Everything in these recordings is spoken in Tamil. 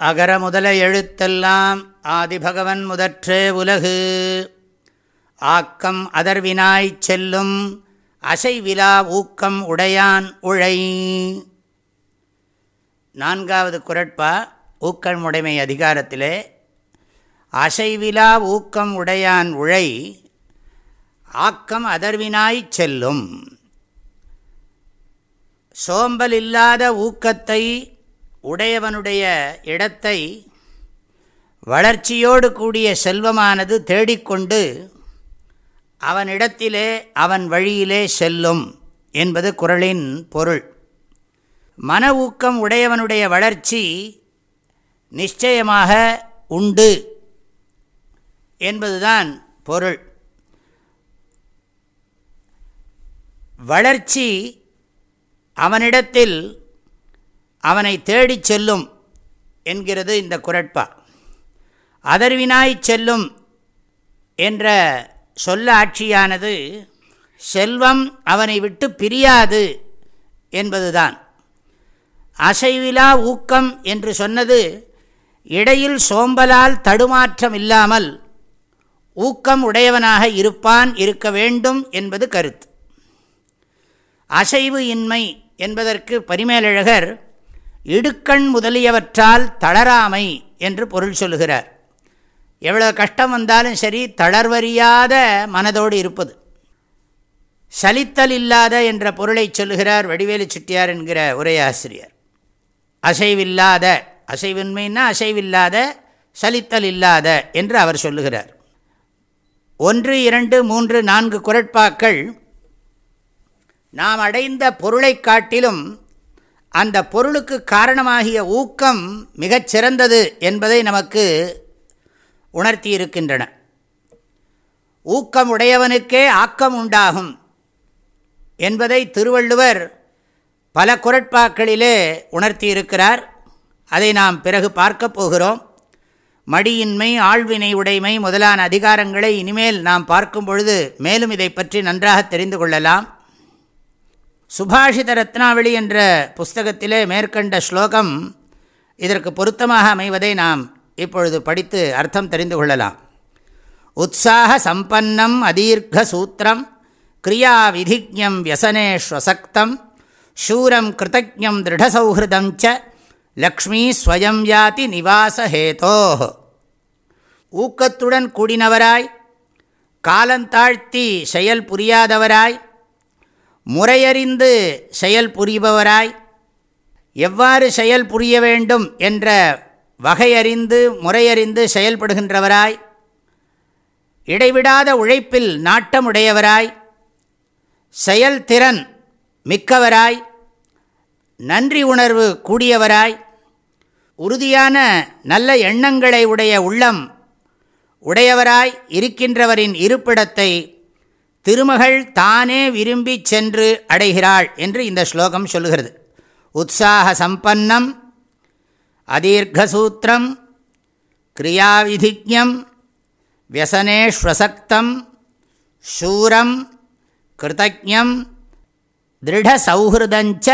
அகர முதல எழுத்தெல்லாம் ஆதிபகவன் முதற்றே உலகு. ஆக்கம் அதர்வினாய்ச் செல்லும் அசைவிலா ஊக்கம் உடையான் உழை. நான்காவது குரட்பா ஊக்கம் உடைமை அதிகாரத்திலே அசைவிலா ஊக்கம் உடையான் உழை ஆக்கம் அதர்வினாய்ச் செல்லும். சோம்பல் இல்லாத ஊக்கத்தை உடையவனுடைய இடத்தை வளர்ச்சியோடு கூடிய செல்வமானது தேடிக்கொண்டு அவனிடத்திலே அவன் வழியிலே செல்லும் என்பது குரலின் பொருள். மன ஊக்கம் உடையவனுடைய வளர்ச்சி நிச்சயமாக உண்டு என்பதுதான் பொருள். வளர்ச்சி அவனிடத்தில் அவனை தேடிச் செல்லும் என்கிறது இந்த குரட்பா. அதர்வினாய் செல்லும் என்ற சொல்ல ஆட்சியானது செல்வம் அவனை விட்டு பிரியாது என்பதுதான். அசைவிலா ஊக்கம் என்று சொன்னது இடையில் சோம்பலால் தடுமாற்றம் இல்லாமல் ஊக்கம் உடையவனாக இருப்பான் இருக்க வேண்டும் என்பது கருத்து. அசைவு இன்மை என்பதற்கு பரிமேலழகர் இடுக்கண் முதலியவற்றால் தளராமை என்று பொருள் சொல்லுகிறார். எவ்வளோ கஷ்டம் வந்தாலும் சரி தளர்வறியாத மனதோடு இருப்பது. சலித்தல் இல்லாத என்ற பொருளை சொல்லுகிறார் வடிவேலு சிட்டியார் என்கிற உரையாசிரியர். அசைவில்லாத அசைவின்மைன்னா அசைவில்லாத சலித்தல் இல்லாத என்று அவர் சொல்லுகிறார். ஒன்று இரண்டு மூன்று நான்கு குரட்பாக்கள் நாம் அடைந்த பொருளை காட்டிலும் அந்த பொருளுக்கு காரணமாகிய ஊக்கம் மிகச் சிறந்தது என்பதை நமக்கு உணர்த்தி இருக்கின்றன ஊக்கம் உடையவனுக்கே ஆக்கம் உண்டாகும் என்பதை திருவள்ளுவர் பல குரட்பாக்களிலே உணர்த்தி இருக்கிறார் அதை நாம் பிறகு பார்க்கப் போகிறோம். மடியின்மை ஆழ்வினை உடைமை முதலான அதிகாரங்களை இனிமேல் நாம் பார்க்கும் பொழுது மேலும் இதை பற்றி நன்றாக தெரிந்து கொள்ளலாம். சுபாஷித ரத்னாவளி என்ற புஸ்தகத்திலே மேற்கண்ட ஸ்லோகம் இதற்கு பொருத்தமாக அமைவதை நாம் இப்பொழுது படித்து அர்த்தம் தெரிந்து கொள்ளலாம். உற்சாக சம்பன்னம் அதீர்க சூத்திரம் கிரியா விதிஜம் வியசனேஸ்வசக்தம் சூரம் கிருத்தஜம் திருடசௌஹிருதம் ச லக்ஷ்மி ஸ்வயம் யாதி நிவாசஹேதோ ஊக்கத்துடன் கூடினவராய் காலந்தாழ்த்தி செயல் புரியாதவராய் முறையறிந்து செயல் புரிபவராய் எவ்வாறு செயல் புரிய வேண்டும் என்ற வகையறிந்து முறையறிந்து செயல்படுகின்றவராய் இடைவிடாத உழைப்பில் நாட்டமுடையவராய் செயல்திறன் மிக்கவராய் நன்றி உணர்வு கூடியவராய் உறுதியான நல்ல எண்ணங்களை உடைய உள்ளம் உடையவராய் இருக்கின்றவரின் இருப்பிடத்தை திருமகள் தானே விரும்பி சென்று அடைகிறாள் என்று இந்த ஸ்லோகம் சொல்கிறது உற்சாக சம்பன்னம் அதீர்கசூத்திரம் கிரியாவிதிஜம் வியசனேஸ்வசக்தம் சூரம் கிருத்தஜம் திருடசௌஹிருதஞ்ச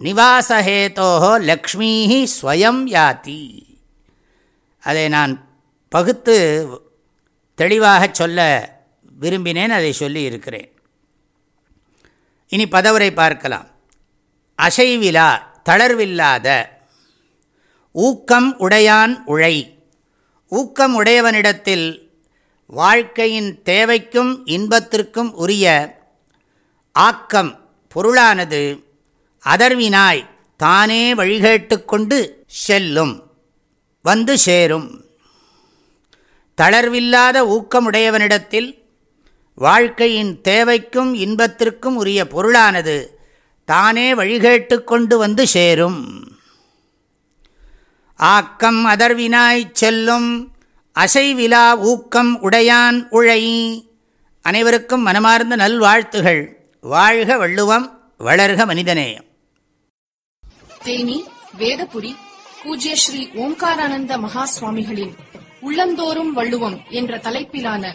நிவாசஹேதோ லக்ஷ்மீ ஸ்வயம் யாதி. அதை நான் பகுத்து தெளிவாக சொல்ல விரும்பினேன் அதை சொல்லி இருக்கிறேன். இனி பதவரை பார்க்கலாம். அசைவிலா தளர்வில்லாத. ஊக்கம் உடையான் உழை. ஊக்கம் உடையவனிடத்தில் வாழ்க்கையின் தேவைக்கும் இன்பத்திற்கும் உரிய ஆக்கம் பொருளானது அதர்வினாய் தானே வழிகேட்டு கொண்டு செல்லும் வந்து சேரும். தளர்வில்லாத ஊக்கமுடையவனிடத்தில் வாழ்க்கையின் தேவைக்கும் இன்பத்திற்கும் உரிய பொருளானது. தானே வழிகேட்டு கொண்டு வந்து சேரும். ஆக்கம் அதர்வினாய்ச் செல்லும். அசைவிலா ஊக்கம் உடையான் உழை. அனைவருக்கும் மனமார்ந்த நல்வாழ்த்துகள். வாழ்க வள்ளுவம் வளர்க மனிதநேயம் தேனி வேதபுரி பூஜ்ய ஸ்ரீ ஓம்காரானந்த மகா சுவாமிகளின் உள்ளந்தோறும் வள்ளுவம் என்ற தலைப்பிலான